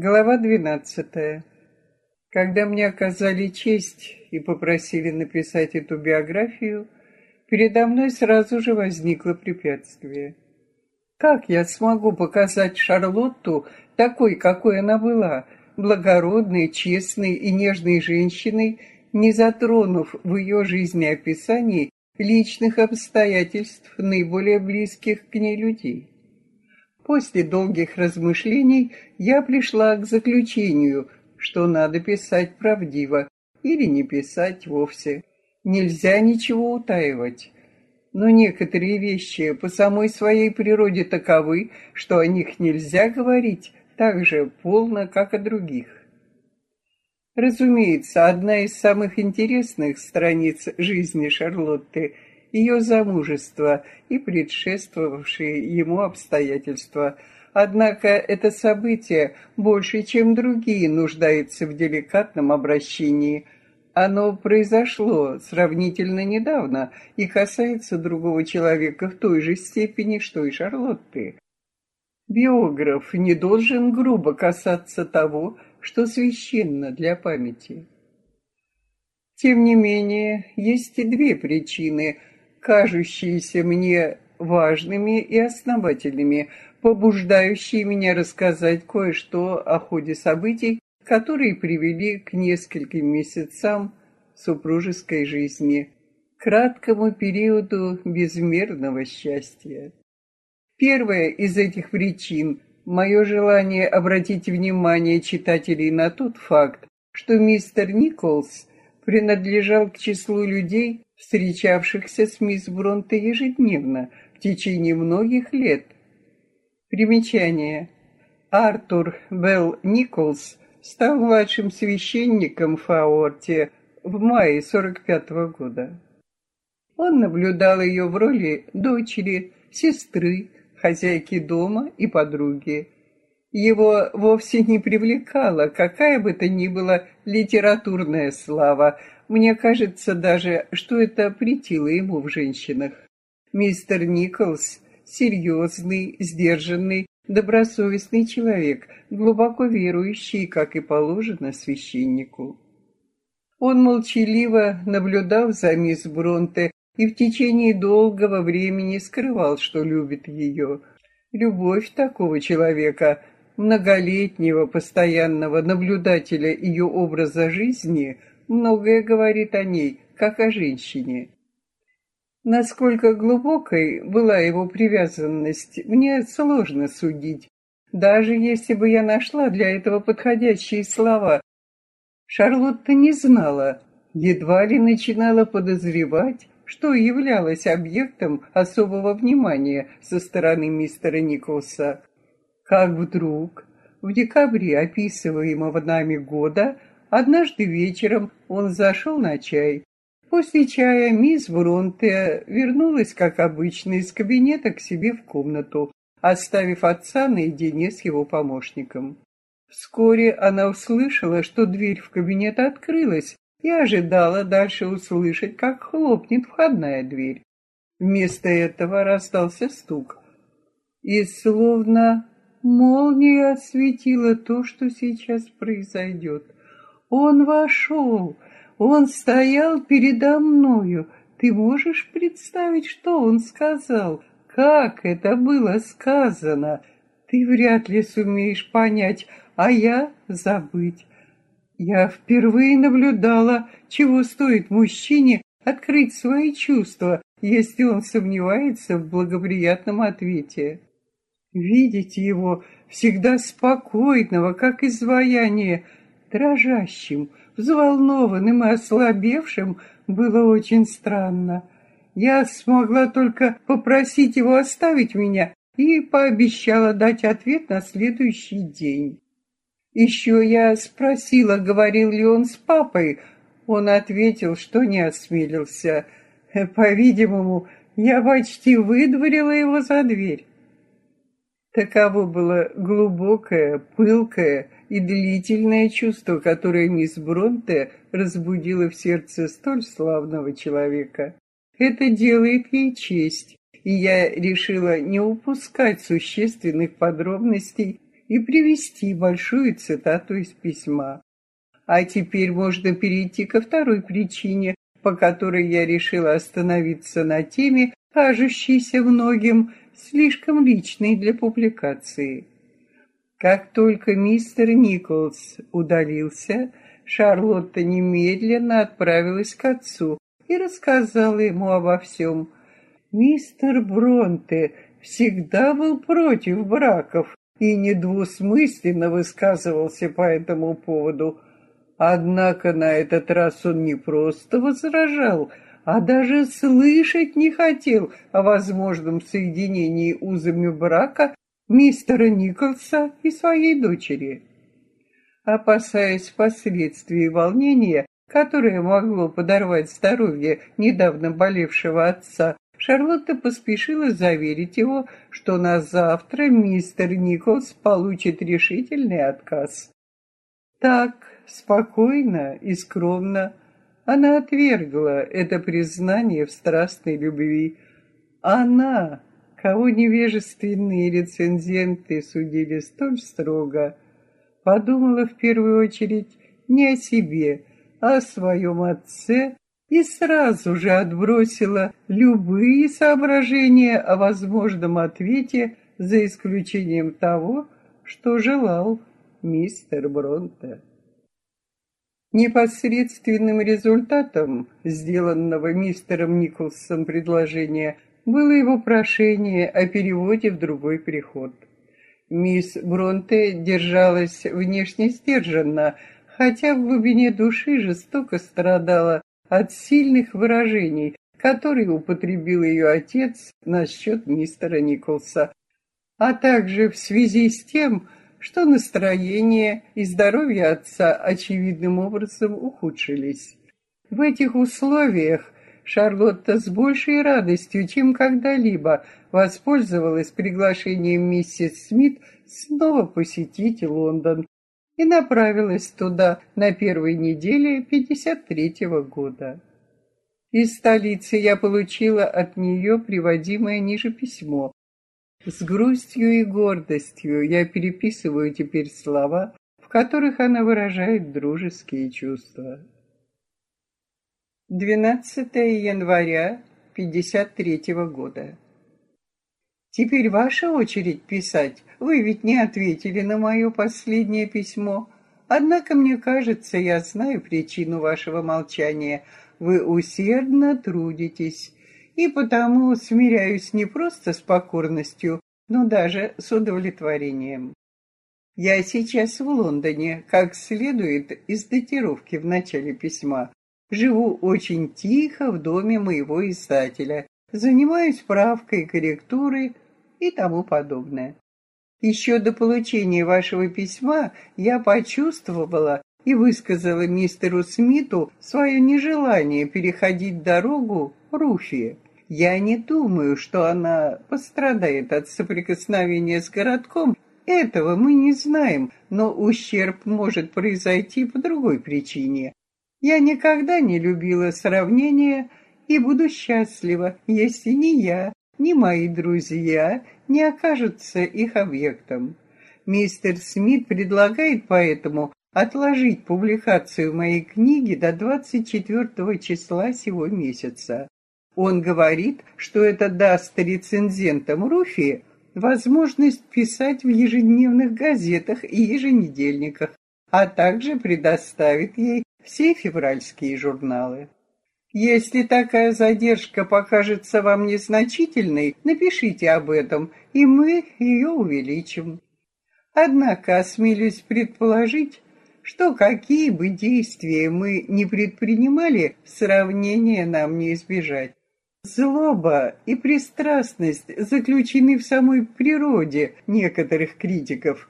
Глава двенадцатая. Когда мне оказали честь и попросили написать эту биографию, передо мной сразу же возникло препятствие. Как я смогу показать Шарлотту такой, какой она была, благородной, честной и нежной женщиной, не затронув в ее жизнеописании личных обстоятельств наиболее близких к ней людей? После долгих размышлений я пришла к заключению, что надо писать правдиво или не писать вовсе. Нельзя ничего утаивать. Но некоторые вещи по самой своей природе таковы, что о них нельзя говорить так же полно, как о других. Разумеется, одна из самых интересных страниц жизни Шарлотты – ее замужество и предшествовавшие ему обстоятельства. Однако это событие больше, чем другие, нуждается в деликатном обращении. Оно произошло сравнительно недавно и касается другого человека в той же степени, что и Шарлотты. Биограф не должен грубо касаться того, что священно для памяти. Тем не менее, есть и две причины, кажущиеся мне важными и основательными, побуждающие меня рассказать кое-что о ходе событий, которые привели к нескольким месяцам супружеской жизни, краткому периоду безмерного счастья. Первая из этих причин – мое желание обратить внимание читателей на тот факт, что мистер Николс принадлежал к числу людей, встречавшихся с мисс Бронте ежедневно в течение многих лет. Примечание. Артур Белл Николс стал младшим священником в Фаорте в мае 45 -го года. Он наблюдал ее в роли дочери, сестры, хозяйки дома и подруги. Его вовсе не привлекала какая бы то ни была литературная слава, мне кажется даже, что это претило ему в женщинах. Мистер Николс – серьезный, сдержанный, добросовестный человек, глубоко верующий, как и положено священнику. Он молчаливо наблюдал за мисс Бронте и в течение долгого времени скрывал, что любит ее. Любовь такого человека, многолетнего постоянного наблюдателя ее образа жизни – многое говорит о ней, как о женщине. Насколько глубокой была его привязанность, мне сложно судить, даже если бы я нашла для этого подходящие слова. Шарлотта не знала, едва ли начинала подозревать, что являлось объектом особого внимания со стороны мистера Николса. Как вдруг в декабре описываемого нами года Однажды вечером он зашел на чай. После чая мисс Бронте вернулась, как обычно, из кабинета к себе в комнату, оставив отца наедине с его помощником. Вскоре она услышала, что дверь в кабинет открылась, и ожидала дальше услышать, как хлопнет входная дверь. Вместо этого раздался стук. И словно молния осветила то, что сейчас произойдет. Он вошел, он стоял передо мною. Ты можешь представить, что он сказал? Как это было сказано? Ты вряд ли сумеешь понять, а я забыть. Я впервые наблюдала, чего стоит мужчине открыть свои чувства, если он сомневается в благоприятном ответе. Видеть его всегда спокойного, как изваяние, дрожащим, взволнованным и ослабевшим, было очень странно. Я смогла только попросить его оставить меня и пообещала дать ответ на следующий день. Еще я спросила, говорил ли он с папой. Он ответил, что не осмелился. По-видимому, я почти выдворила его за дверь. Таково было глубокое, пылкое, и длительное чувство, которое мисс Бронте разбудило в сердце столь славного человека. Это делает ей честь, и я решила не упускать существенных подробностей и привести большую цитату из письма. А теперь можно перейти ко второй причине, по которой я решила остановиться на теме, кажущейся многим слишком личной для публикации. Как только мистер Николс удалился, Шарлотта немедленно отправилась к отцу и рассказала ему обо всем. Мистер Бронте всегда был против браков и недвусмысленно высказывался по этому поводу. Однако на этот раз он не просто возражал, а даже слышать не хотел о возможном соединении узами брака мистера Николса и своей дочери. Опасаясь последствий волнения, которое могло подорвать здоровье недавно болевшего отца, Шарлотта поспешила заверить его, что на завтра мистер Николс получит решительный отказ. Так, спокойно и скромно, она отвергла это признание в страстной любви. Она, кого невежественные рецензенты судили столь строго, подумала в первую очередь не о себе, а о своем отце и сразу же отбросила любые соображения о возможном ответе за исключением того, что желал мистер Бронте. Непосредственным результатом сделанного мистером Николсом предложения было его прошение о переводе в другой приход. Мисс Бронте держалась внешне сдержанно, хотя в глубине души жестоко страдала от сильных выражений, которые употребил ее отец насчет мистера Николса, а также в связи с тем, что настроение и здоровье отца очевидным образом ухудшились. В этих условиях Шарлотта с большей радостью, чем когда-либо, воспользовалась приглашением миссис Смит снова посетить Лондон и направилась туда на первой неделе 53-го года. Из столицы я получила от нее приводимое ниже письмо. С грустью и гордостью я переписываю теперь слова, в которых она выражает дружеские чувства. 12 января 53 -го года. Теперь ваша очередь писать. Вы ведь не ответили на мое последнее письмо. Однако, мне кажется, я знаю причину вашего молчания. Вы усердно трудитесь, и потому смиряюсь не просто с покорностью, но даже с удовлетворением. Я сейчас в Лондоне, как следует из датировки в начале письма. Живу очень тихо в доме моего издателя, занимаюсь правкой, корректурой и тому подобное. Еще до получения вашего письма я почувствовала и высказала мистеру Смиту свое нежелание переходить дорогу Руфи. Я не думаю, что она пострадает от соприкосновения с городком. Этого мы не знаем, но ущерб может произойти по другой причине. Я никогда не любила сравнения и буду счастлива, если не я, ни мои друзья не окажутся их объектом. Мистер Смит предлагает поэтому отложить публикацию моей книги до 24 числа сего месяца. Он говорит, что это даст рецензентам Руфи возможность писать в ежедневных газетах и еженедельниках, а также предоставит ей все февральские журналы. Если такая задержка покажется вам незначительной, напишите об этом, и мы ее увеличим. Однако осмелюсь предположить, что какие бы действия мы ни предпринимали, сравнения нам не избежать. Злоба и пристрастность заключены в самой природе некоторых критиков.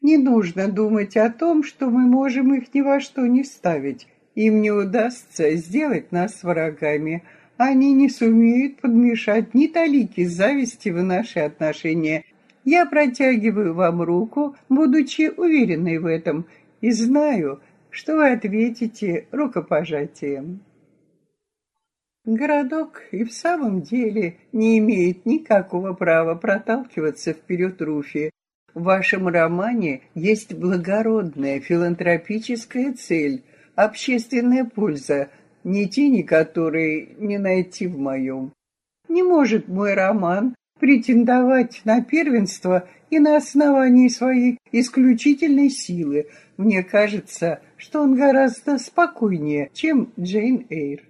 Не нужно думать о том, что мы можем их ни во что не ставить, им не удастся сделать нас врагами. Они не сумеют подмешать ни талики зависти в наши отношения. Я протягиваю вам руку, будучи уверенной в этом, и знаю, что вы ответите рукопожатием. Городок и в самом деле не имеет никакого права проталкиваться вперед Руфи. В вашем романе есть благородная филантропическая цель, общественная польза, ни тени которой не найти в моем. Не может мой роман претендовать на первенство и на основании своей исключительной силы. Мне кажется, что он гораздо спокойнее, чем Джейн Эйр.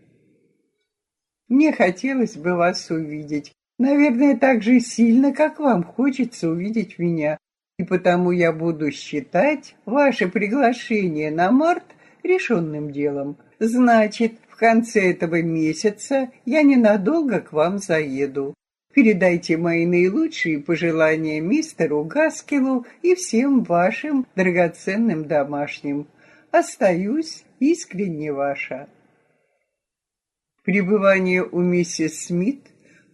Мне хотелось бы вас увидеть, наверное, так же сильно, как вам хочется увидеть меня, и потому я буду считать ваше приглашение на март решенным делом. Значит, в конце этого месяца я ненадолго к вам заеду. Передайте мои наилучшие пожелания мистеру Гаскелу и всем вашим драгоценным домашним. Остаюсь искренне ваша. Пребывание у миссис Смит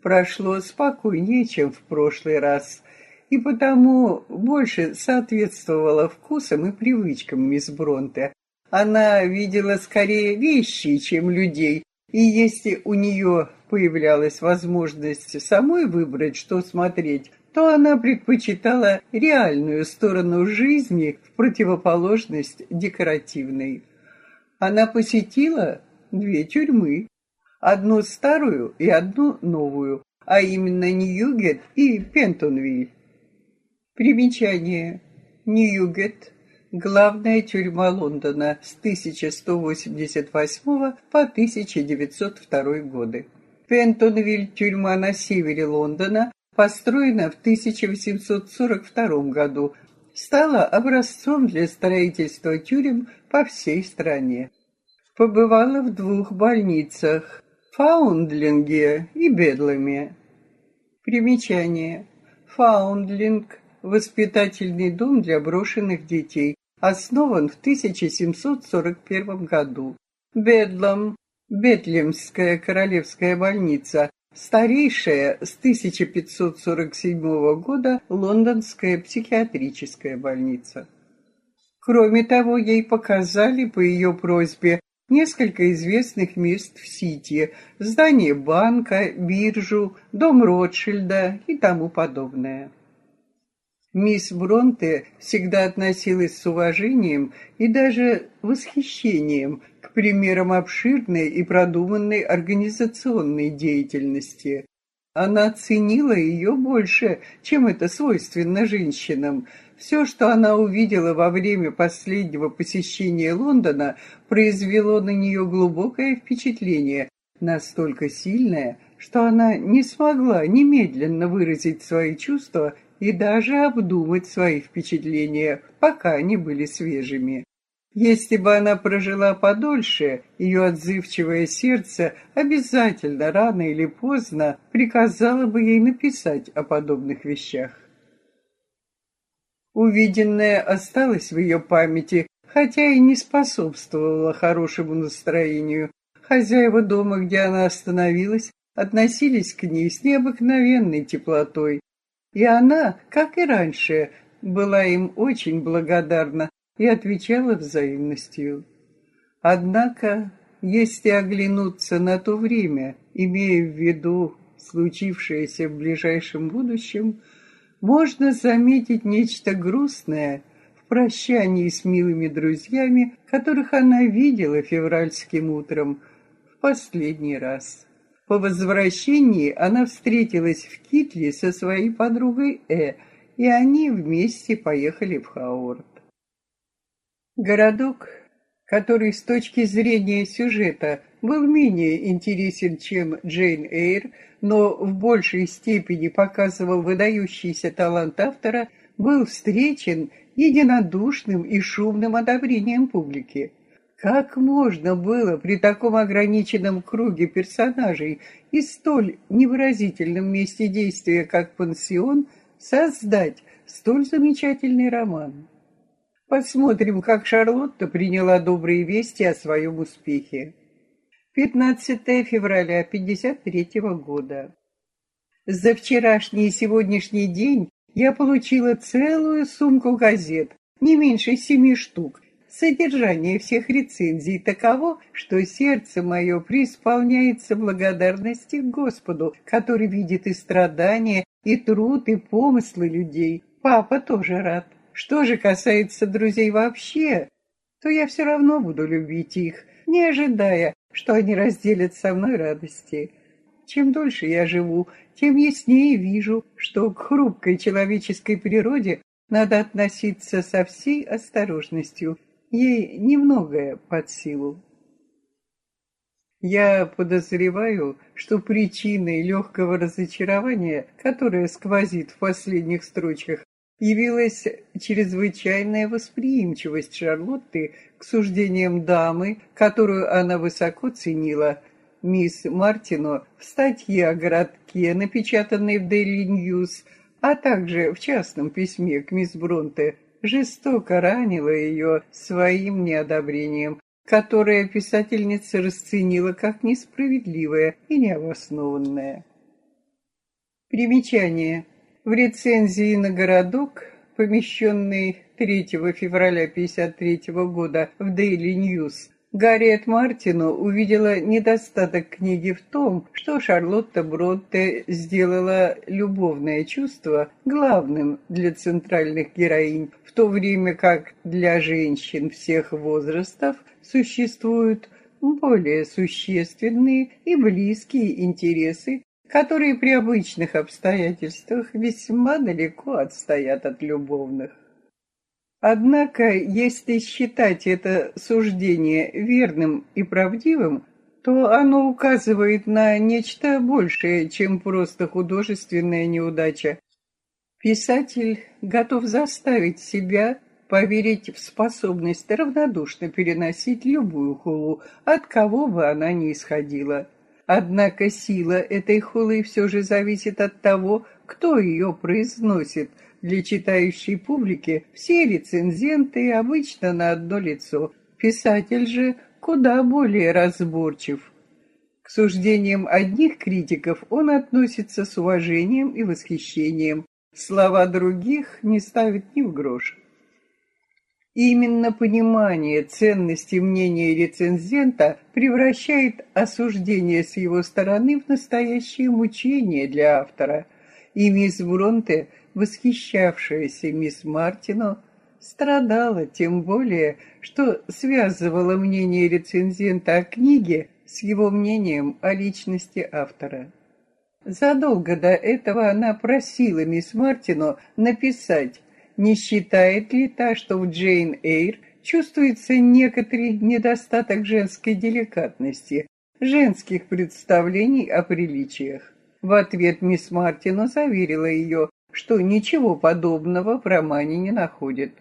прошло спокойнее, чем в прошлый раз, и потому больше соответствовало вкусам и привычкам мисс Бронте. Она видела скорее вещи, чем людей, и если у нее появлялась возможность самой выбрать, что смотреть, то она предпочитала реальную сторону жизни в противоположность декоративной. Она посетила две тюрьмы одну старую и одну новую, а именно Ньюгет и Пентонвиль. Примечание. Ньюгет – главная тюрьма Лондона с 1188 по 1902 годы. Пентонвиль – тюрьма на севере Лондона, построена в 1842 году, стала образцом для строительства тюрем по всей стране. Побывала в двух больницах Фаундлинге и Бедламе. Примечание. Фаундлинг – воспитательный дом для брошенных детей, основан в 1741 году. Бедлам – Бетлемская королевская больница, старейшая с 1547 года лондонская психиатрическая больница. Кроме того, ей показали по ее просьбе несколько известных мест в Сити, здание банка, биржу, дом Ротшильда и тому подобное. Мисс Бронте всегда относилась с уважением и даже восхищением к примерам обширной и продуманной организационной деятельности. Она ценила ее больше, чем это свойственно женщинам, все, что она увидела во время последнего посещения Лондона, произвело на нее глубокое впечатление, настолько сильное, что она не смогла немедленно выразить свои чувства и даже обдумать свои впечатления, пока они были свежими. Если бы она прожила подольше, ее отзывчивое сердце обязательно рано или поздно приказало бы ей написать о подобных вещах. Увиденное осталось в ее памяти, хотя и не способствовало хорошему настроению. Хозяева дома, где она остановилась, относились к ней с необыкновенной теплотой. И она, как и раньше, была им очень благодарна и отвечала взаимностью. Однако, если оглянуться на то время, имея в виду случившееся в ближайшем будущем, можно заметить нечто грустное в прощании с милыми друзьями, которых она видела февральским утром в последний раз. По возвращении она встретилась в Китле со своей подругой Э, и они вместе поехали в Хаорт. Городок, который с точки зрения сюжета был менее интересен, чем Джейн Эйр, но в большей степени показывал выдающийся талант автора, был встречен единодушным и шумным одобрением публики. Как можно было при таком ограниченном круге персонажей и столь невыразительном месте действия, как пансион, создать столь замечательный роман? Посмотрим, как Шарлотта приняла добрые вести о своем успехе. 15 февраля 53 года. За вчерашний и сегодняшний день я получила целую сумку газет, не меньше семи штук. Содержание всех рецензий таково, что сердце мое преисполняется благодарности Господу, который видит и страдания, и труд, и помыслы людей. Папа тоже рад. Что же касается друзей вообще, то я все равно буду любить их, не ожидая, что они разделят со мной радости. Чем дольше я живу, тем яснее вижу, что к хрупкой человеческой природе надо относиться со всей осторожностью. Ей немногое под силу. Я подозреваю, что причиной легкого разочарования, которое сквозит в последних строчках, явилась чрезвычайная восприимчивость Шарлотты к суждениям дамы, которую она высоко ценила, мисс Мартино, в статье о городке, напечатанной в Daily News, а также в частном письме к мисс Бронте, жестоко ранила ее своим неодобрением, которое писательница расценила как несправедливое и необоснованное. Примечание. В рецензии на городок, помещенной 3 февраля 1953 года в Daily News, Гарриет Мартину увидела недостаток книги в том, что Шарлотта Бротте сделала любовное чувство главным для центральных героинь, в то время как для женщин всех возрастов существуют более существенные и близкие интересы, которые при обычных обстоятельствах весьма далеко отстоят от любовных. Однако, если считать это суждение верным и правдивым, то оно указывает на нечто большее, чем просто художественная неудача. Писатель готов заставить себя поверить в способность равнодушно переносить любую хулу, от кого бы она ни исходила. Однако сила этой хулы все же зависит от того, кто ее произносит – для читающей публики все рецензенты обычно на одно лицо. Писатель же куда более разборчив. К суждениям одних критиков он относится с уважением и восхищением. Слова других не ставит ни в грош. Именно понимание ценности мнения рецензента превращает осуждение с его стороны в настоящее мучение для автора. И мисс Бронте – восхищавшаяся мисс Мартино, страдала тем более, что связывала мнение рецензента о книге с его мнением о личности автора. Задолго до этого она просила мисс Мартино написать, не считает ли та, что в Джейн Эйр чувствуется некоторый недостаток женской деликатности, женских представлений о приличиях. В ответ мисс Мартино заверила ее, что ничего подобного в романе не находит.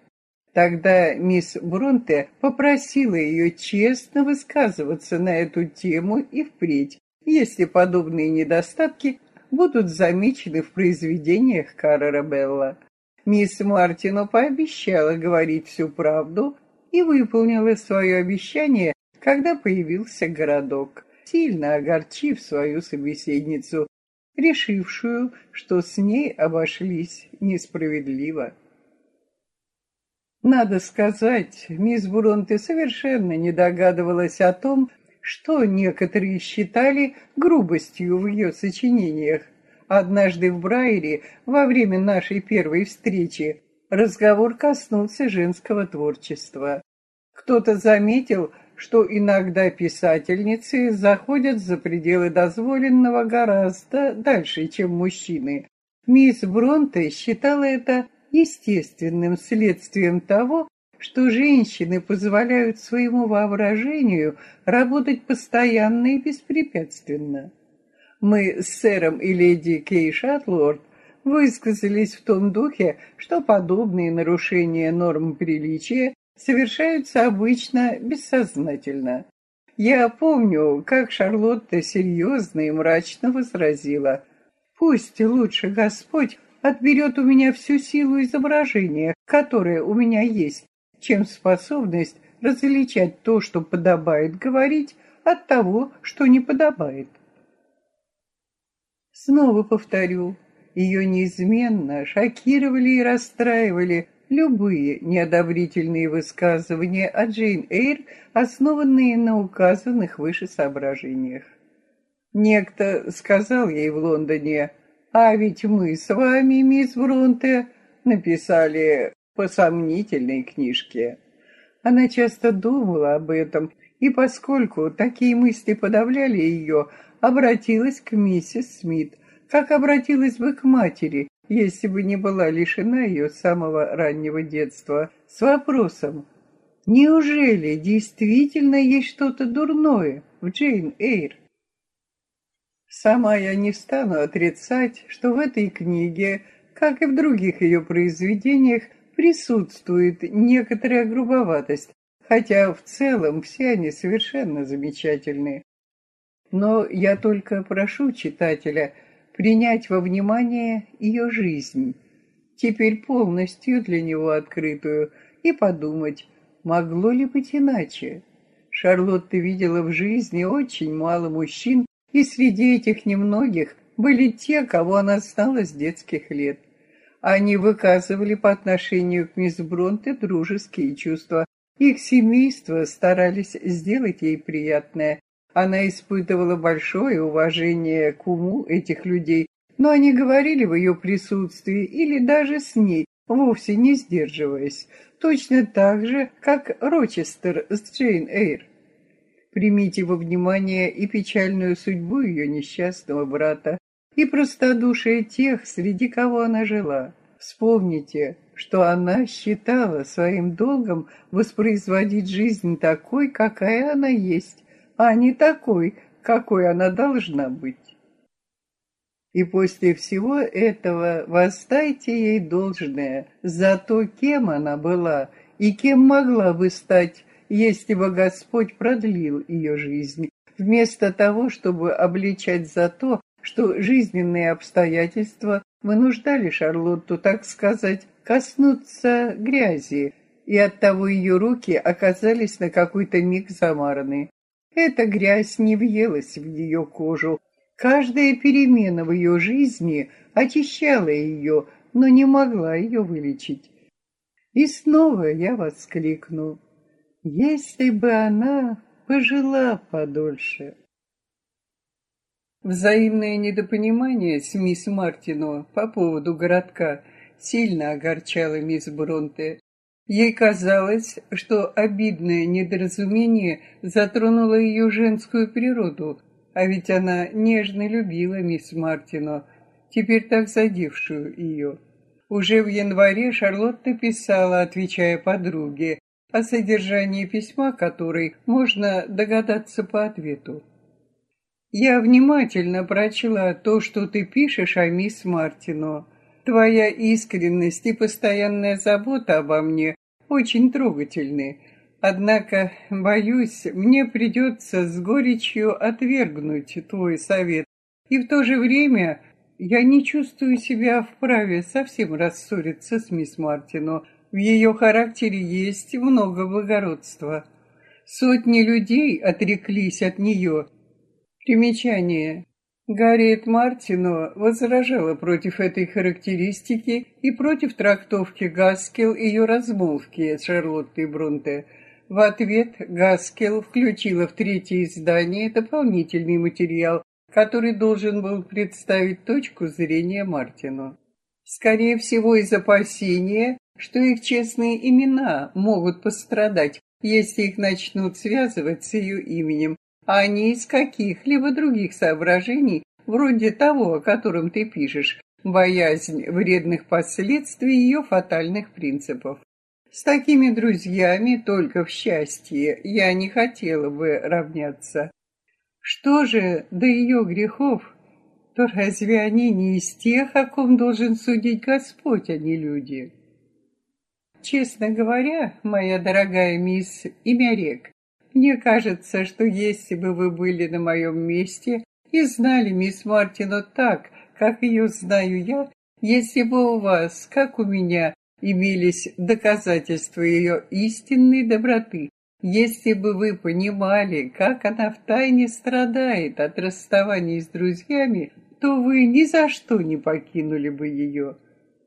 Тогда мисс Бронте попросила ее честно высказываться на эту тему и впредь, если подобные недостатки будут замечены в произведениях Каррера Белла. Мисс Мартино пообещала говорить всю правду и выполнила свое обещание, когда появился городок, сильно огорчив свою собеседницу, решившую, что с ней обошлись несправедливо. Надо сказать, мисс Буронте совершенно не догадывалась о том, что некоторые считали грубостью в ее сочинениях. Однажды в Брайере, во время нашей первой встречи, разговор коснулся женского творчества. Кто-то заметил, что иногда писательницы заходят за пределы дозволенного гораздо дальше, чем мужчины. Мисс Бронте считала это естественным следствием того, что женщины позволяют своему воображению работать постоянно и беспрепятственно. Мы с сэром и леди Кей Шатлорд высказались в том духе, что подобные нарушения норм приличия совершаются обычно бессознательно. Я помню, как Шарлотта серьезно и мрачно возразила. «Пусть лучше Господь отберет у меня всю силу изображения, которая у меня есть, чем способность различать то, что подобает говорить, от того, что не подобает». Снова повторю, ее неизменно шокировали и расстраивали любые неодобрительные высказывания о Джейн Эйр, основанные на указанных выше соображениях. Некто сказал ей в Лондоне, «А ведь мы с вами, мисс Бронте, написали по сомнительной книжке. Она часто думала об этом, и поскольку такие мысли подавляли ее, обратилась к миссис Смит, как обратилась бы к матери, если бы не была лишена ее самого раннего детства, с вопросом, неужели действительно есть что-то дурное в Джейн Эйр? Сама я не стану отрицать, что в этой книге, как и в других ее произведениях, присутствует некоторая грубоватость, хотя в целом все они совершенно замечательные. Но я только прошу читателя принять во внимание ее жизнь, теперь полностью для него открытую, и подумать, могло ли быть иначе. Шарлотта видела в жизни очень мало мужчин, и среди этих немногих были те, кого она знала с детских лет. Они выказывали по отношению к мисс Бронте дружеские чувства. Их семейство старались сделать ей приятное. Она испытывала большое уважение к уму этих людей, но они говорили в ее присутствии или даже с ней, вовсе не сдерживаясь, точно так же, как Рочестер с Джейн Эйр. Примите во внимание и печальную судьбу ее несчастного брата, и простодушие тех, среди кого она жила. Вспомните, что она считала своим долгом воспроизводить жизнь такой, какая она есть, а не такой, какой она должна быть. И после всего этого воздайте ей должное за то, кем она была и кем могла бы стать если бы Господь продлил ее жизнь, вместо того, чтобы обличать за то, что жизненные обстоятельства вынуждали Шарлотту, так сказать, коснуться грязи, и оттого ее руки оказались на какой-то миг замараны. Эта грязь не въелась в ее кожу. Каждая перемена в ее жизни очищала ее, но не могла ее вылечить. И снова я воскликну. Если бы она пожила подольше. Взаимное недопонимание с мисс Мартино по поводу городка сильно огорчало мисс Бронте. Ей казалось, что обидное недоразумение затронуло ее женскую природу, а ведь она нежно любила мисс Мартино, теперь так задевшую ее. Уже в январе Шарлотта писала, отвечая подруге, о содержании письма которой можно догадаться по ответу. Я внимательно прочла то, что ты пишешь о мисс Мартино. Твоя искренность и постоянная забота обо мне очень трогательны. Однако, боюсь, мне придется с горечью отвергнуть твой совет. И в то же время я не чувствую себя вправе совсем рассориться с мисс Мартино, в ее характере есть много благородства. Сотни людей отреклись от нее. Примечание. Гарриет Мартино возражала против этой характеристики и против трактовки Гаскел ее размолвки с Шарлоттой Бронте. В ответ Гаскел включила в третье издание дополнительный материал, который должен был представить точку зрения Мартину. Скорее всего, из опасения, что их честные имена могут пострадать, если их начнут связывать с ее именем, а не из каких-либо других соображений, вроде того, о котором ты пишешь, боязнь вредных последствий ее фатальных принципов. С такими друзьями только в счастье я не хотела бы равняться. Что же до ее грехов, то разве они не из тех, о ком должен судить Господь, а не люди? Честно говоря, моя дорогая мисс Имярек, мне кажется, что если бы вы были на моем месте и знали мисс Мартину так, как ее знаю я, если бы у вас, как у меня, имелись доказательства ее истинной доброты, если бы вы понимали, как она втайне страдает от расставания с друзьями, то вы ни за что не покинули бы ее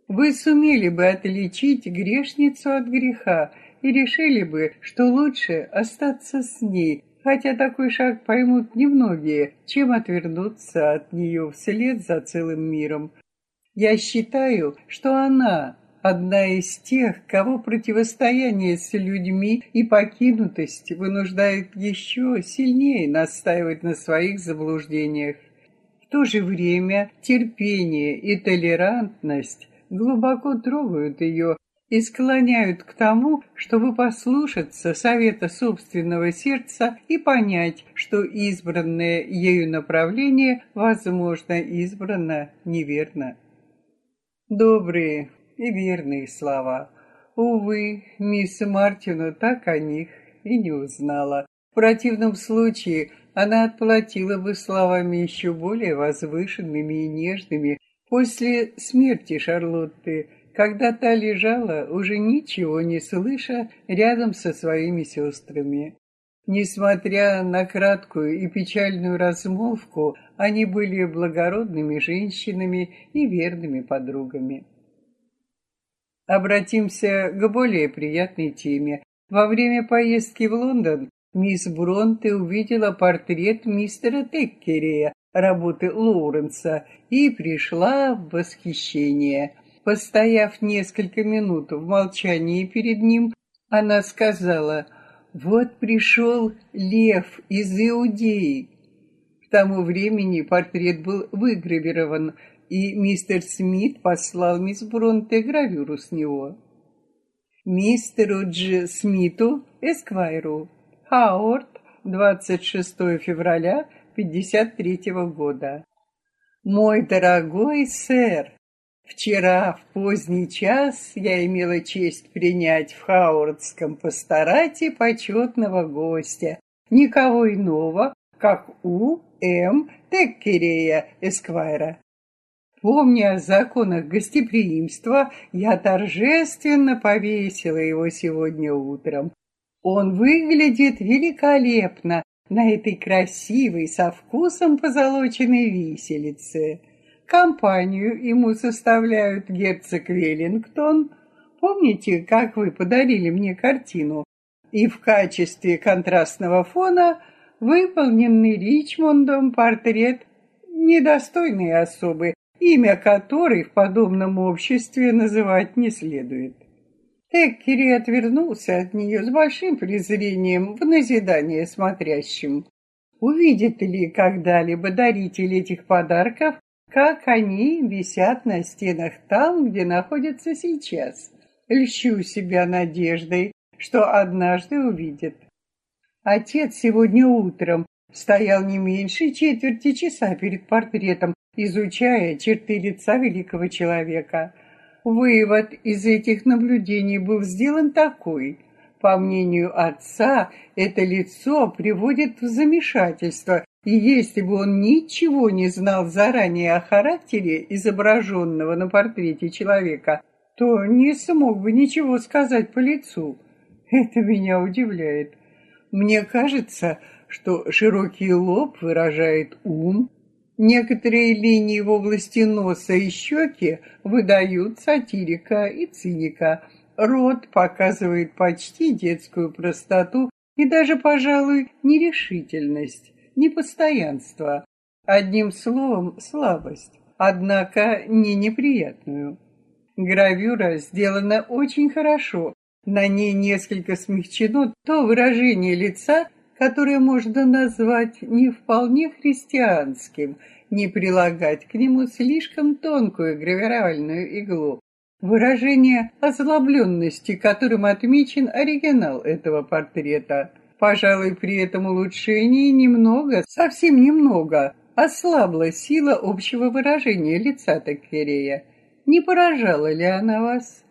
вы сумели бы отличить грешницу от греха и решили бы, что лучше остаться с ней, хотя такой шаг поймут немногие, чем отвернуться от нее вслед за целым миром. Я считаю, что она одна из тех, кого противостояние с людьми и покинутость вынуждает еще сильнее настаивать на своих заблуждениях. В то же время терпение и толерантность глубоко трогают ее и склоняют к тому, чтобы послушаться совета собственного сердца и понять, что избранное ею направление, возможно, избрано неверно. Добрые и верные слова. Увы, мисс Мартину так о них и не узнала. В противном случае она отплатила бы словами еще более возвышенными и нежными после смерти Шарлотты, когда та лежала, уже ничего не слыша, рядом со своими сестрами. Несмотря на краткую и печальную размолвку, они были благородными женщинами и верными подругами. Обратимся к более приятной теме. Во время поездки в Лондон мисс Бронте увидела портрет мистера Теккерея, работы Лоуренса, и пришла в восхищение – Постояв несколько минут в молчании перед ним, она сказала, «Вот пришел лев из Иудеи». К тому времени портрет был выгравирован, и мистер Смит послал мисс Бронте гравюру с него. Мистеру Дж. Смиту, Эсквайру, Хауард, 26 февраля 53 года. Мой дорогой сэр, Вчера в поздний час я имела честь принять в Хауардском пасторате почетного гостя, никого иного, как У. М. Теккерея Эсквайра. Помня о законах гостеприимства, я торжественно повесила его сегодня утром. Он выглядит великолепно на этой красивой со вкусом позолоченной виселице. Компанию ему составляют герцог Веллингтон. Помните, как вы подарили мне картину? И в качестве контрастного фона выполненный Ричмондом портрет недостойной особы, имя которой в подобном обществе называть не следует. Теккери отвернулся от нее с большим презрением в назидание смотрящим. Увидит ли когда-либо даритель этих подарков как они висят на стенах там, где находятся сейчас. Льщу себя надеждой, что однажды увидит. Отец сегодня утром стоял не меньше четверти часа перед портретом, изучая черты лица великого человека. Вывод из этих наблюдений был сделан такой. По мнению отца, это лицо приводит в замешательство и если бы он ничего не знал заранее о характере изображенного на портрете человека, то не смог бы ничего сказать по лицу. Это меня удивляет. Мне кажется, что широкий лоб выражает ум, некоторые линии в области носа и щеки выдают сатирика и циника, рот показывает почти детскую простоту и даже, пожалуй, нерешительность непостоянство, одним словом, слабость, однако не неприятную. Гравюра сделана очень хорошо, на ней несколько смягчено то выражение лица, которое можно назвать не вполне христианским, не прилагать к нему слишком тонкую гравировальную иглу. Выражение озлобленности, которым отмечен оригинал этого портрета – Пожалуй, при этом улучшении немного, совсем немного, ослабла сила общего выражения лица Таккерея. Не поражала ли она вас?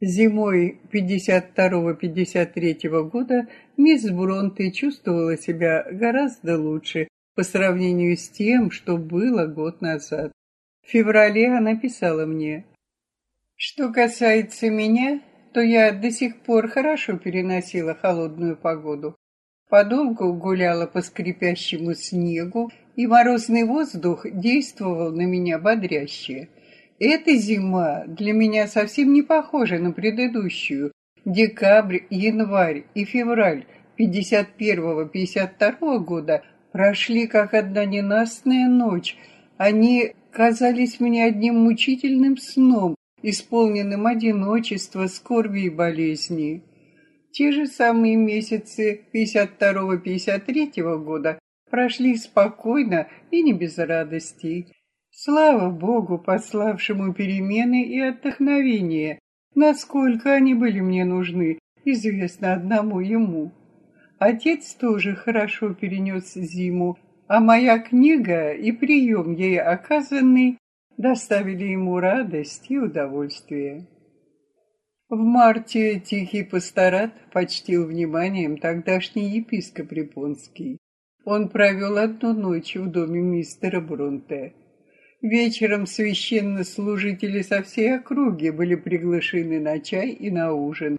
Зимой 52-53 года мисс Бронте чувствовала себя гораздо лучше по сравнению с тем, что было год назад. В феврале она писала мне, «Что касается меня, то я до сих пор хорошо переносила холодную погоду. Подолгу гуляла по скрипящему снегу, и морозный воздух действовал на меня бодряще. Эта зима для меня совсем не похожа на предыдущую. Декабрь, январь и февраль 51-52 года прошли как одна ненастная ночь. Они казались мне одним мучительным сном, исполненным одиночества, скорби и болезни. Те же самые месяцы 52-53 года прошли спокойно и не без радостей. Слава Богу, пославшему перемены и отдохновение. Насколько они были мне нужны, известно одному ему. Отец тоже хорошо перенес зиму, а моя книга и прием ей оказанный доставили ему радость и удовольствие. В марте Тихий Пасторат почтил вниманием тогдашний епископ Репонский. Он провел одну ночь в доме мистера Брунте. Вечером священнослужители со всей округи были приглашены на чай и на ужин.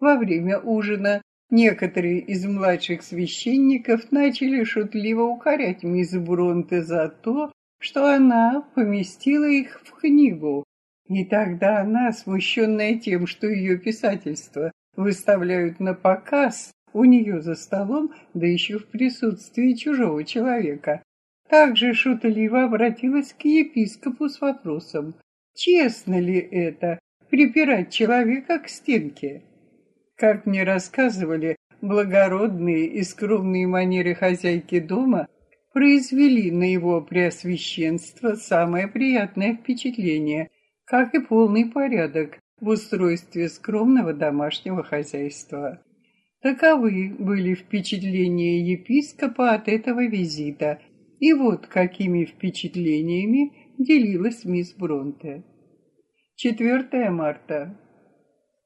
Во время ужина некоторые из младших священников начали шутливо укорять мисс Бронте за то, что она поместила их в книгу. И тогда она, смущенная тем, что ее писательство выставляют на показ у нее за столом, да еще в присутствии чужого человека, также шутливо обратилась к епископу с вопросом, честно ли это припирать человека к стенке. Как мне рассказывали, благородные и скромные манеры хозяйки дома произвели на его преосвященство самое приятное впечатление, как и полный порядок в устройстве скромного домашнего хозяйства. Таковы были впечатления епископа от этого визита, и вот какими впечатлениями делилась мисс Бронте. 4 марта.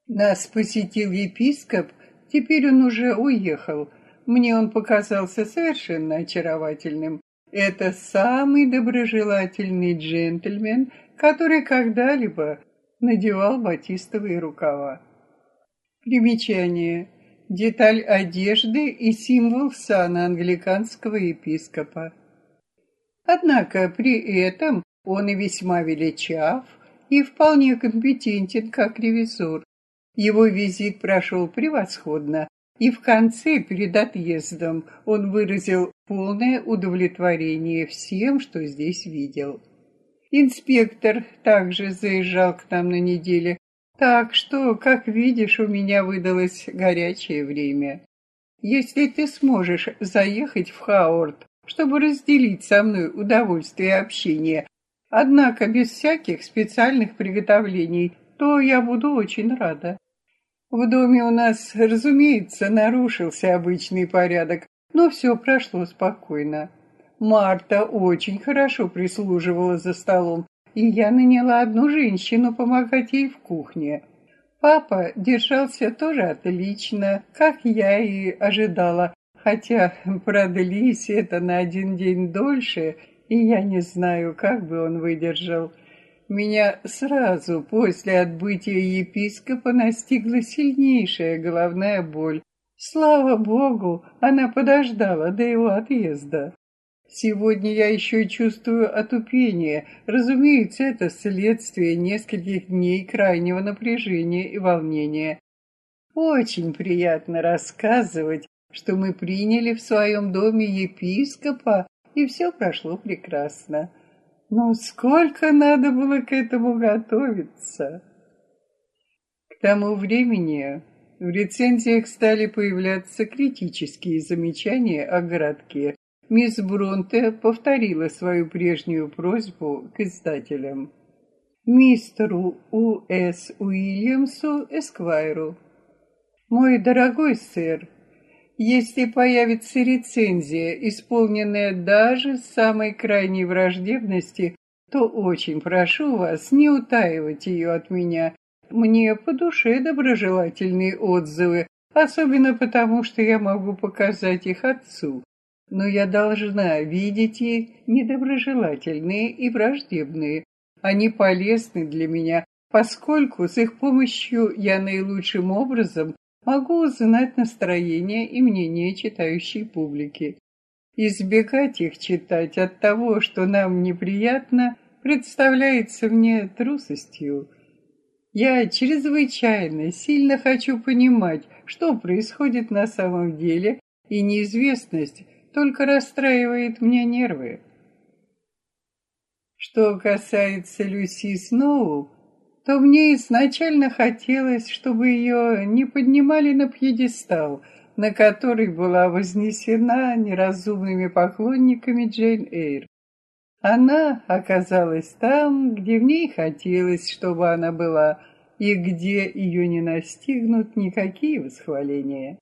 Нас посетил епископ, теперь он уже уехал – мне он показался совершенно очаровательным. Это самый доброжелательный джентльмен, который когда-либо надевал батистовые рукава. Примечание. Деталь одежды и символ сана англиканского епископа. Однако при этом он и весьма величав, и вполне компетентен как ревизор. Его визит прошел превосходно, и в конце, перед отъездом, он выразил полное удовлетворение всем, что здесь видел. Инспектор также заезжал к нам на неделе, так что, как видишь, у меня выдалось горячее время. Если ты сможешь заехать в Хаорт, чтобы разделить со мной удовольствие общения, однако без всяких специальных приготовлений, то я буду очень рада. В доме у нас, разумеется, нарушился обычный порядок, но все прошло спокойно. Марта очень хорошо прислуживала за столом, и я наняла одну женщину помогать ей в кухне. Папа держался тоже отлично, как я и ожидала, хотя продлись это на один день дольше, и я не знаю, как бы он выдержал. Меня сразу после отбытия епископа настигла сильнейшая головная боль. Слава Богу, она подождала до его отъезда. Сегодня я еще чувствую отупение. Разумеется, это следствие нескольких дней крайнего напряжения и волнения. Очень приятно рассказывать, что мы приняли в своем доме епископа, и все прошло прекрасно. Но сколько надо было к этому готовиться? К тому времени в рецензиях стали появляться критические замечания о городке. Мисс Бронте повторила свою прежнюю просьбу к издателям. Мистеру У.С. Уильямсу Эсквайру. Мой дорогой сэр, если появится рецензия, исполненная даже с самой крайней враждебности, то очень прошу вас не утаивать ее от меня. Мне по душе доброжелательные отзывы, особенно потому, что я могу показать их отцу. Но я должна видеть и недоброжелательные и враждебные. Они полезны для меня, поскольку с их помощью я наилучшим образом могу узнать настроение и мнение читающей публики. Избегать их читать от того, что нам неприятно, представляется мне трусостью. Я чрезвычайно сильно хочу понимать, что происходит на самом деле, и неизвестность только расстраивает мне нервы. Что касается Люси Сноу, то мне изначально хотелось, чтобы ее не поднимали на пьедестал, на который была вознесена неразумными поклонниками Джейн Эйр. Она оказалась там, где в ней хотелось, чтобы она была, и где ее не настигнут никакие восхваления.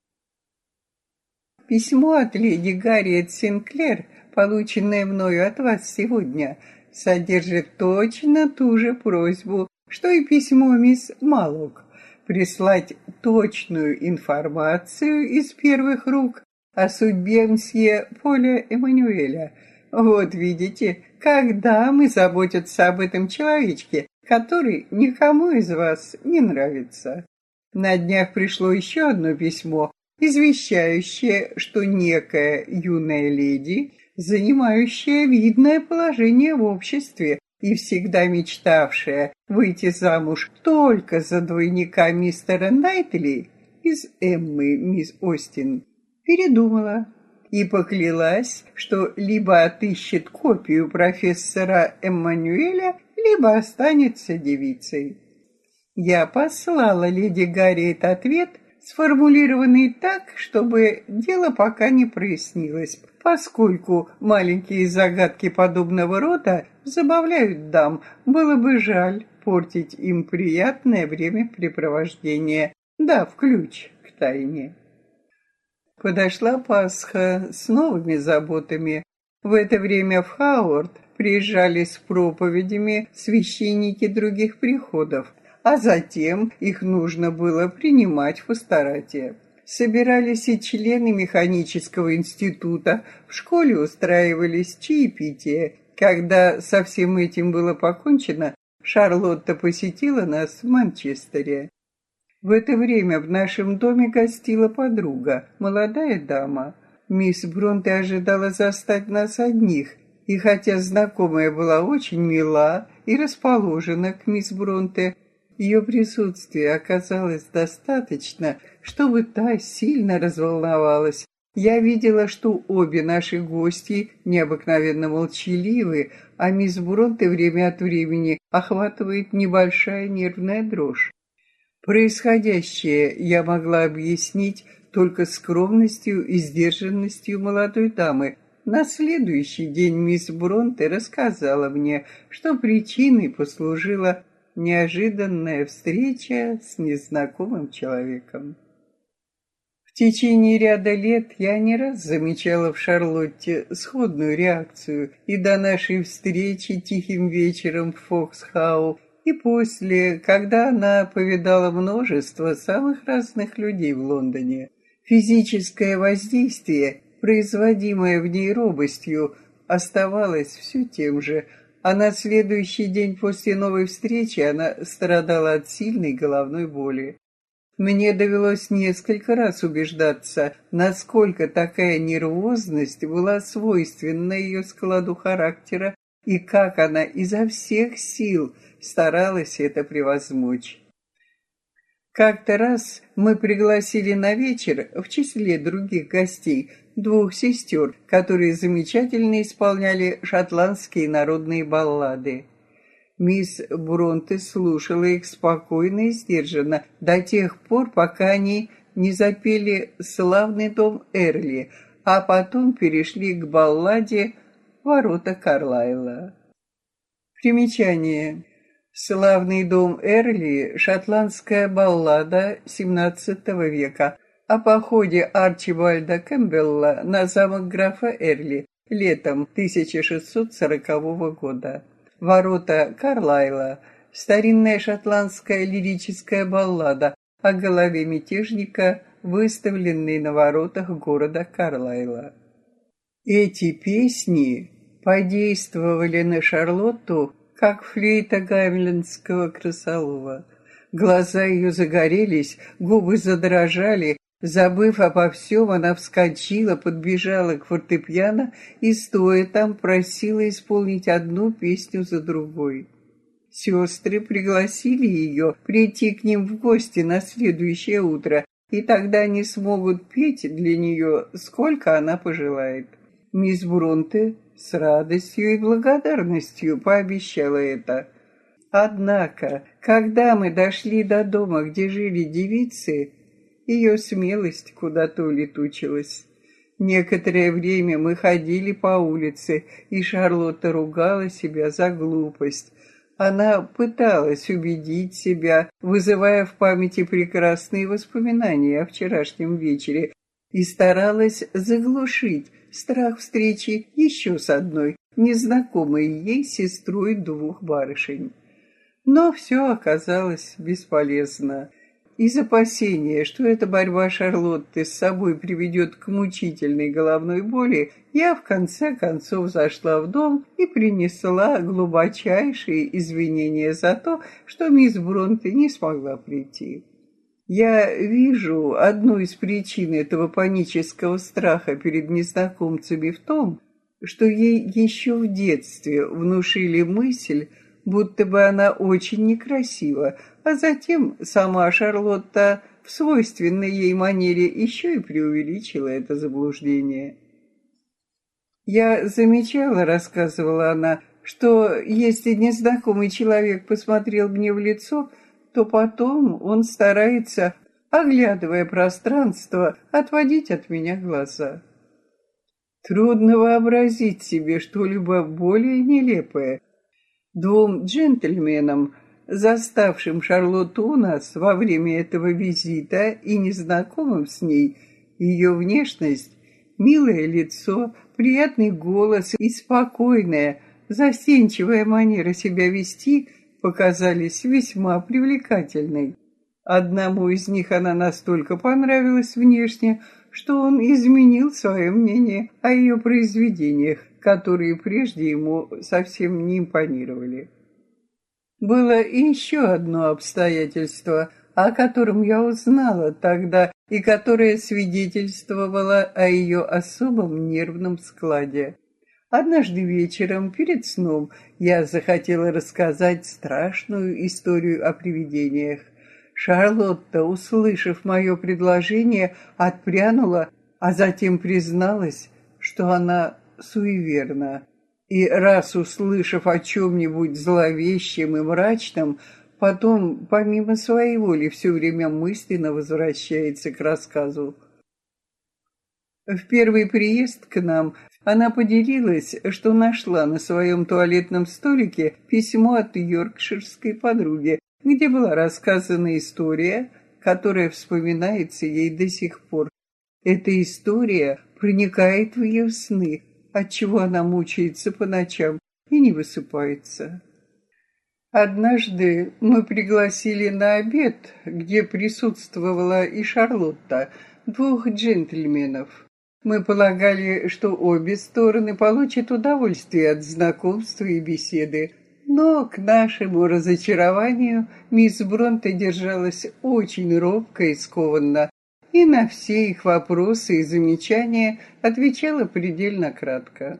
Письмо от леди Гарриет Синклер, полученное мною от вас сегодня, содержит точно ту же просьбу, что и письмо мисс Малок, прислать точную информацию из первых рук о судьбе мсье Поля Эммануэля. Вот видите, когда мы заботятся об этом человечке, который никому из вас не нравится. На днях пришло еще одно письмо, извещающее, что некая юная леди, занимающая видное положение в обществе и всегда мечтавшая выйти замуж только за двойника мистера Найтли из Эммы мисс Остин, передумала и поклялась, что либо отыщет копию профессора Эммануэля, либо останется девицей. Я послала леди Гарриет ответ, сформулированный так, чтобы дело пока не прояснилось, поскольку маленькие загадки подобного рода забавляют дам, было бы жаль портить им приятное времяпрепровождение, дав ключ к тайне. Подошла Пасха с новыми заботами. В это время в Хауард приезжали с проповедями священники других приходов, а затем их нужно было принимать в пасторате. Собирались и члены механического института, в школе устраивались чаепития. Когда со всем этим было покончено, Шарлотта посетила нас в Манчестере. В это время в нашем доме гостила подруга, молодая дама. Мисс Бронте ожидала застать нас одних, и хотя знакомая была очень мила и расположена к мисс Бронте, ее присутствие оказалось достаточно, чтобы та сильно разволновалась. Я видела, что обе наши гости необыкновенно молчаливы, а мисс Бронте время от времени охватывает небольшая нервная дрожь. Происходящее я могла объяснить только скромностью и сдержанностью молодой дамы. На следующий день мисс Бронте рассказала мне, что причиной послужила неожиданная встреча с незнакомым человеком. В течение ряда лет я не раз замечала в Шарлотте сходную реакцию, и до нашей встречи тихим вечером в Фоксхау и после, когда она повидала множество самых разных людей в Лондоне. Физическое воздействие, производимое в ней робостью, оставалось все тем же, а на следующий день после новой встречи она страдала от сильной головной боли. Мне довелось несколько раз убеждаться, насколько такая нервозность была свойственна ее складу характера и как она изо всех сил старалась это превозмочь. Как-то раз мы пригласили на вечер в числе других гостей двух сестер, которые замечательно исполняли шотландские народные баллады. Мисс Бронте слушала их спокойно и сдержанно до тех пор, пока они не запели «Славный дом Эрли», а потом перешли к балладе «Ворота Карлайла». Примечание. Славный дом Эрли – шотландская баллада XVII века о походе Арчибальда Кэмпбелла на замок графа Эрли летом 1640 года. Ворота Карлайла – старинная шотландская лирическая баллада о голове мятежника, выставленной на воротах города Карлайла. Эти песни подействовали на Шарлотту как флейта гамлинского крысолова. Глаза ее загорелись, губы задрожали, Забыв обо всем, она вскочила, подбежала к фортепиано и, стоя там, просила исполнить одну песню за другой. Сестры пригласили ее прийти к ним в гости на следующее утро, и тогда они смогут петь для нее, сколько она пожелает. Мисс Бронте с радостью и благодарностью пообещала это. Однако, когда мы дошли до дома, где жили девицы, ее смелость куда-то улетучилась. Некоторое время мы ходили по улице, и Шарлотта ругала себя за глупость. Она пыталась убедить себя, вызывая в памяти прекрасные воспоминания о вчерашнем вечере, и старалась заглушить страх встречи еще с одной, незнакомой ей сестрой двух барышень. Но все оказалось бесполезно. Из опасения, что эта борьба Шарлотты с собой приведет к мучительной головной боли, я в конце концов зашла в дом и принесла глубочайшие извинения за то, что мисс Бронте не смогла прийти. Я вижу одну из причин этого панического страха перед незнакомцами в том, что ей еще в детстве внушили мысль, будто бы она очень некрасива, а затем сама Шарлотта в свойственной ей манере еще и преувеличила это заблуждение. «Я замечала, — рассказывала она, — что если незнакомый человек посмотрел мне в лицо, то потом он старается, оглядывая пространство, отводить от меня глаза. Трудно вообразить себе что-либо более нелепое. Двум джентльменам заставшим Шарлотту у нас во время этого визита и незнакомым с ней, ее внешность, милое лицо, приятный голос и спокойная, застенчивая манера себя вести показались весьма привлекательной. Одному из них она настолько понравилась внешне, что он изменил свое мнение о ее произведениях, которые прежде ему совсем не импонировали. Было еще одно обстоятельство, о котором я узнала тогда и которое свидетельствовало о ее особом нервном складе. Однажды вечером перед сном я захотела рассказать страшную историю о привидениях. Шарлотта, услышав мое предложение, отпрянула, а затем призналась, что она суеверна. И раз услышав о чем-нибудь зловещем и мрачном, потом, помимо своей воли, все время мысленно возвращается к рассказу. В первый приезд к нам она поделилась, что нашла на своем туалетном столике письмо от йоркширской подруги, где была рассказана история, которая вспоминается ей до сих пор. Эта история проникает в ее сны, отчего она мучается по ночам и не высыпается. Однажды мы пригласили на обед, где присутствовала и Шарлотта, двух джентльменов. Мы полагали, что обе стороны получат удовольствие от знакомства и беседы, но к нашему разочарованию мисс Бронте держалась очень робко и скованно, и на все их вопросы и замечания отвечала предельно кратко.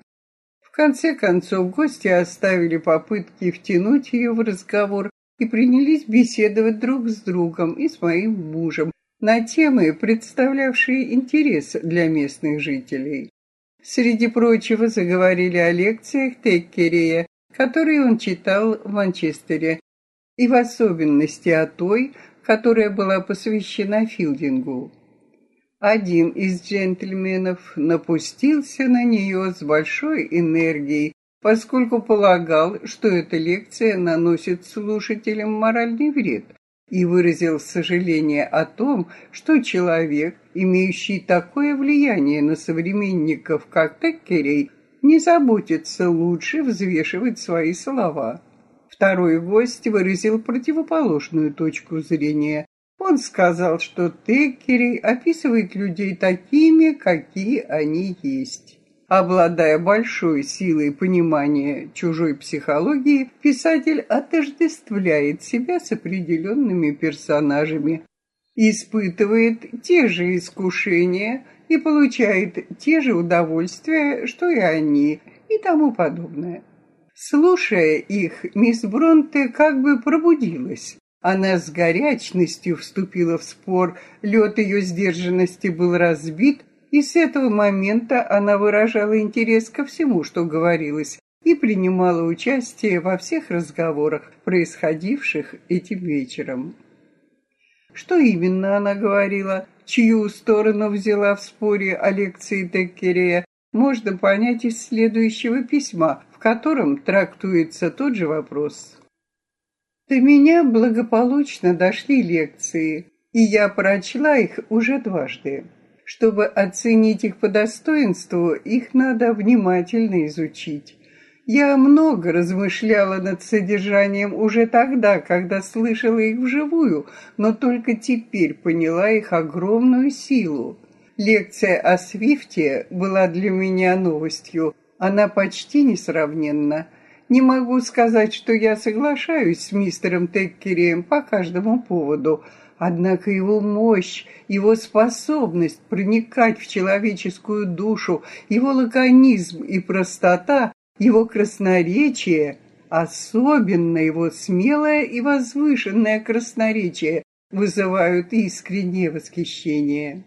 В конце концов, гости оставили попытки втянуть ее в разговор и принялись беседовать друг с другом и с моим мужем на темы, представлявшие интерес для местных жителей. Среди прочего заговорили о лекциях Теккерея, которые он читал в Манчестере, и в особенности о той, которая была посвящена Филдингу. Один из джентльменов напустился на нее с большой энергией, поскольку полагал, что эта лекция наносит слушателям моральный вред, и выразил сожаление о том, что человек, имеющий такое влияние на современников, как Теккерей, не заботится лучше взвешивать свои слова. Второй гость выразил противоположную точку зрения, он сказал, что Теккери описывает людей такими, какие они есть. Обладая большой силой понимания чужой психологии, писатель отождествляет себя с определенными персонажами, испытывает те же искушения и получает те же удовольствия, что и они, и тому подобное. Слушая их, мисс Бронте как бы пробудилась. Она с горячностью вступила в спор, лед ее сдержанности был разбит, и с этого момента она выражала интерес ко всему, что говорилось, и принимала участие во всех разговорах, происходивших этим вечером. Что именно она говорила, чью сторону взяла в споре о лекции Теккерея, можно понять из следующего письма, в котором трактуется тот же вопрос. До меня благополучно дошли лекции, и я прочла их уже дважды. Чтобы оценить их по достоинству, их надо внимательно изучить. Я много размышляла над содержанием уже тогда, когда слышала их вживую, но только теперь поняла их огромную силу. Лекция о Свифте была для меня новостью. Она почти несравненна. Не могу сказать, что я соглашаюсь с мистером Теккерием по каждому поводу, однако его мощь, его способность проникать в человеческую душу, его лаконизм и простота, его красноречие, особенно его смелое и возвышенное красноречие, вызывают искреннее восхищение.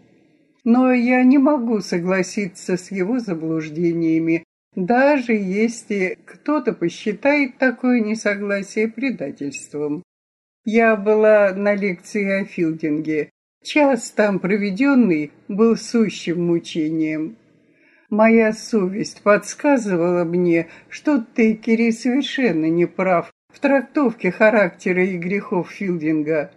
Но я не могу согласиться с его заблуждениями, даже если кто-то посчитает такое несогласие предательством. Я была на лекции о Филдинге. Час там проведенный был сущим мучением. Моя совесть подсказывала мне, что Тейкери совершенно не прав в трактовке характера и грехов Филдинга.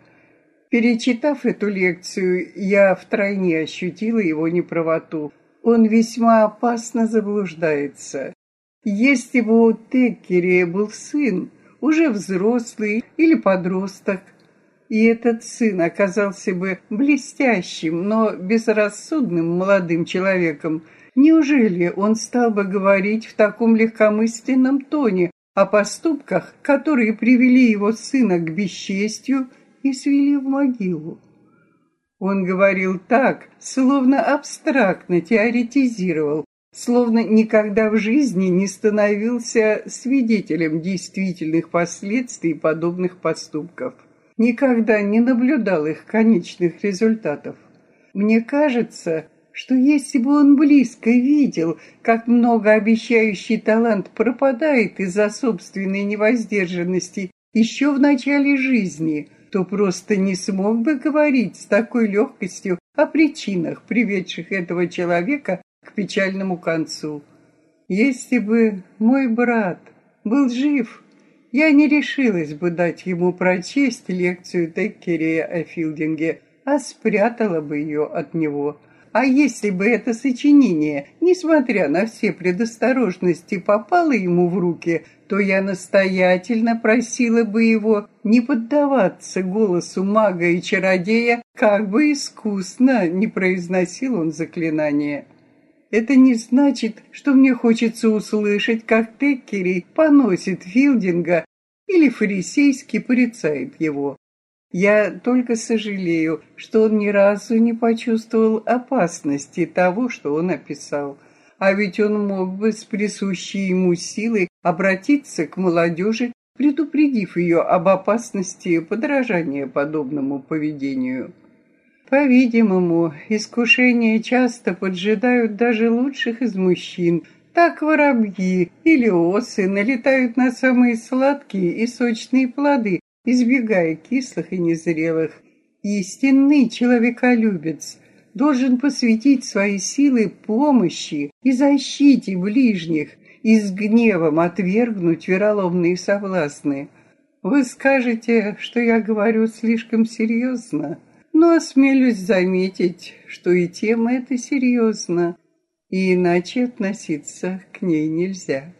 Перечитав эту лекцию, я втройне ощутила его неправоту он весьма опасно заблуждается. Если бы у Теккери был сын, уже взрослый или подросток, и этот сын оказался бы блестящим, но безрассудным молодым человеком, неужели он стал бы говорить в таком легкомысленном тоне о поступках, которые привели его сына к бесчестью и свели в могилу? Он говорил так, словно абстрактно теоретизировал, словно никогда в жизни не становился свидетелем действительных последствий подобных поступков, никогда не наблюдал их конечных результатов. Мне кажется, что если бы он близко видел, как многообещающий талант пропадает из-за собственной невоздержанности еще в начале жизни – то просто не смог бы говорить с такой легкостью о причинах, приведших этого человека печальному концу. Если бы мой брат был жив, я не решилась бы дать ему прочесть лекцию Теккерея о Филдинге, а спрятала бы ее от него. А если бы это сочинение, несмотря на все предосторожности, попало ему в руки, то я настоятельно просила бы его не поддаваться голосу мага и чародея, как бы искусно не произносил он заклинание. Это не значит, что мне хочется услышать, как Теккери поносит Филдинга или фарисейски порицает его. Я только сожалею, что он ни разу не почувствовал опасности того, что он описал. А ведь он мог бы с присущей ему силой обратиться к молодежи, предупредив ее об опасности подражания подобному поведению. По-видимому, искушения часто поджидают даже лучших из мужчин. Так воробьи или осы налетают на самые сладкие и сочные плоды, избегая кислых и незрелых. Истинный человеколюбец должен посвятить свои силы помощи и защите ближних, и с гневом отвергнуть вероломные соблазны. Вы скажете, что я говорю слишком серьезно, но осмелюсь заметить, что и тема эта серьезна, и иначе относиться к ней нельзя.